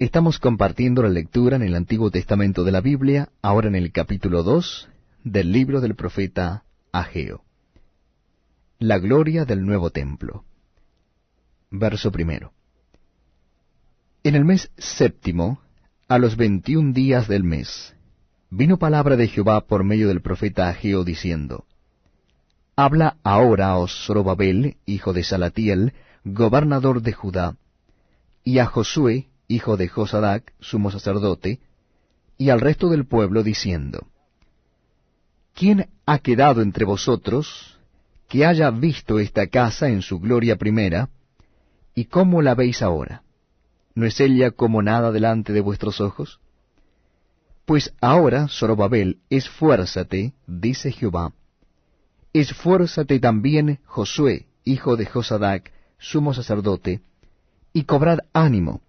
Estamos compartiendo la lectura en el Antiguo Testamento de la Biblia, ahora en el capítulo 2 del libro del profeta Ageo. La gloria del nuevo templo. Verso primero. En el mes séptimo, a los veintiún días del mes, vino palabra de Jehová por medio del profeta Ageo diciendo, Habla ahora a Zorobabel, hijo de Salatiel, gobernador de Judá, y a Josué, hijo de Josadac, sumo sacerdote, y al resto del pueblo, diciendo, ¿Quién ha quedado entre vosotros que haya visto esta casa en su gloria primera, y cómo la veis ahora? ¿No es ella como nada delante de vuestros ojos? Pues ahora, Zorobabel, esfuérzate, dice Jehová, esfuérzate también Josué, hijo de Josadac, sumo sacerdote, y cobrad ánimo,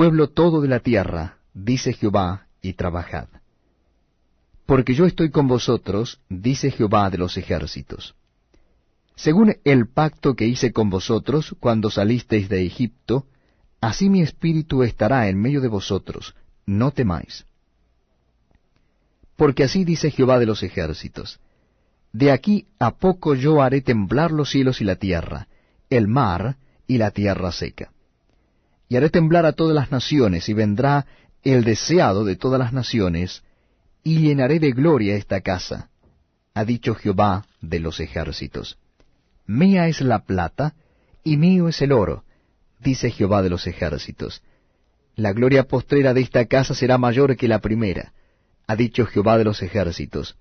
Pueblo todo de la tierra, dice Jehová, y trabajad. Porque yo estoy con vosotros, dice Jehová de los ejércitos. Según el pacto que hice con vosotros cuando salisteis de Egipto, así mi espíritu estará en medio de vosotros, no temáis. Porque así dice Jehová de los ejércitos, De aquí a poco yo haré temblar los cielos y la tierra, el mar y la tierra seca y haré temblar a todas las naciones, y vendrá el deseado de todas las naciones, y llenaré de gloria esta casa, ha dicho Jehová de los ejércitos. Mía es la plata, y mío es el oro, dice Jehová de los ejércitos. La gloria postrera de esta casa será mayor que la primera, ha dicho Jehová de los ejércitos.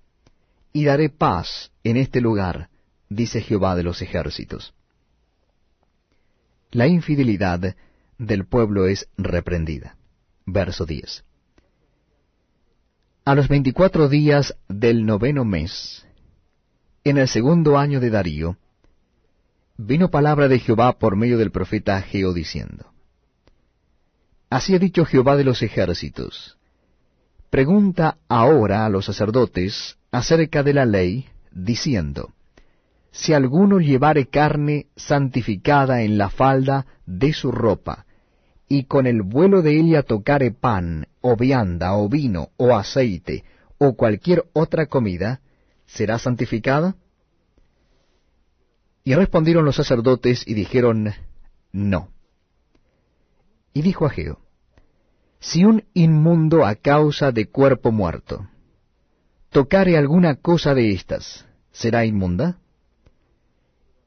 Y daré paz en este lugar, dice Jehová de los ejércitos. La infidelidad del pueblo es reprendida. Verso 10. A los veinticuatro días del noveno mes, en el segundo año de Darío, vino palabra de Jehová por medio del profeta Ageo diciendo, Así ha dicho Jehová de los ejércitos, pregunta ahora a los sacerdotes acerca de la ley, diciendo, Si alguno llevare carne santificada en la falda de su ropa, y con el vuelo de ella tocare pan, o vianda, o vino, o aceite, o cualquier otra comida, ¿será santificada? Y respondieron los sacerdotes y dijeron, No. Y dijo Ageo, Si un inmundo a causa de cuerpo muerto tocare alguna cosa de estas, ¿será inmunda?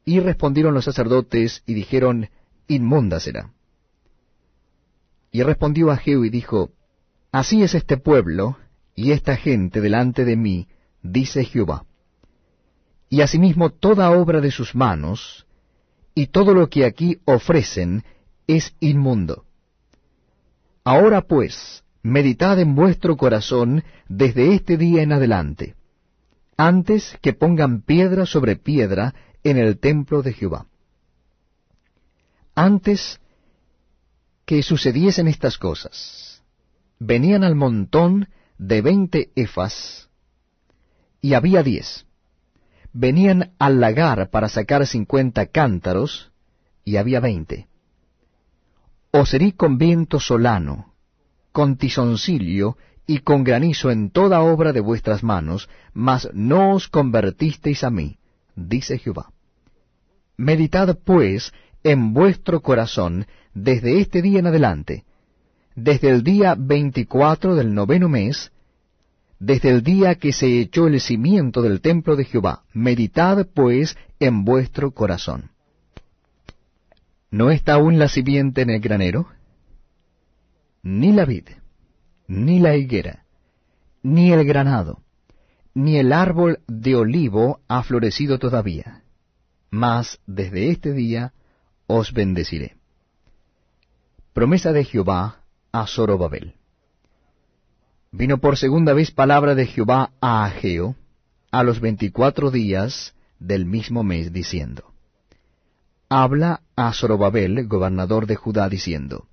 Y respondieron los sacerdotes y dijeron, Inmunda será. Y respondió Ageo y dijo, Así es este pueblo y esta gente delante de mí, dice Jehová. Y asimismo toda obra de sus manos, y todo lo que aquí ofrecen, es inmundo. Ahora pues, meditad en vuestro corazón desde este día en adelante, antes que pongan piedra sobre piedra en el templo de Jehová. Antes que sucediesen estas cosas. Venían al montón de veinte efas, y había diez. Venían al lagar para sacar cincuenta cántaros, y había veinte. Os herí con viento solano, con tizoncillo y con granizo en toda obra de vuestras manos, mas no os convertisteis a mí, dice Jehová. Meditad pues en vuestro corazón desde este día en adelante, desde el día veinticuatro del noveno mes, desde el día que se echó el cimiento del templo de Jehová. Meditad, pues, en vuestro corazón. ¿No está aún la simiente en el granero? Ni la vid, ni la higuera, ni el granado, ni el árbol de olivo ha florecido todavía. Mas desde este día os bendeciré. Promesa de Jehová a Zorobabel. Vino por segunda vez palabra de Jehová a Ageo a los veinticuatro días del mismo mes, diciendo, Habla a Zorobabel, gobernador de Judá, diciendo,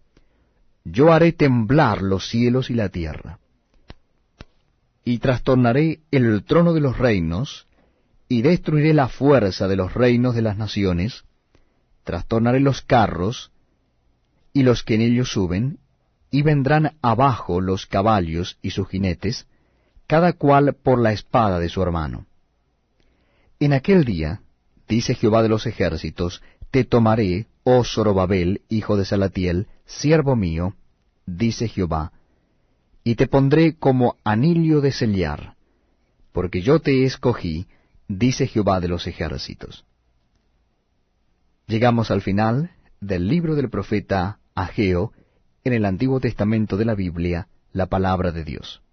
Yo haré temblar los cielos y la tierra, y trastornaré el trono de los reinos, y destruiré la fuerza de los reinos de las naciones, trastornaré los carros, y los que en ellos suben, y vendrán abajo los caballos y sus jinetes, cada cual por la espada de su hermano. En aquel día, dice Jehová de los ejércitos, te tomaré, oh Zorobabel, hijo de Salatiel, siervo mío, dice Jehová, y te pondré como anillo de sellar, porque yo te escogí, dice Jehová de los ejércitos. Llegamos al final del libro del profeta Ageo, en el Antiguo Testamento de la Biblia, la palabra de Dios.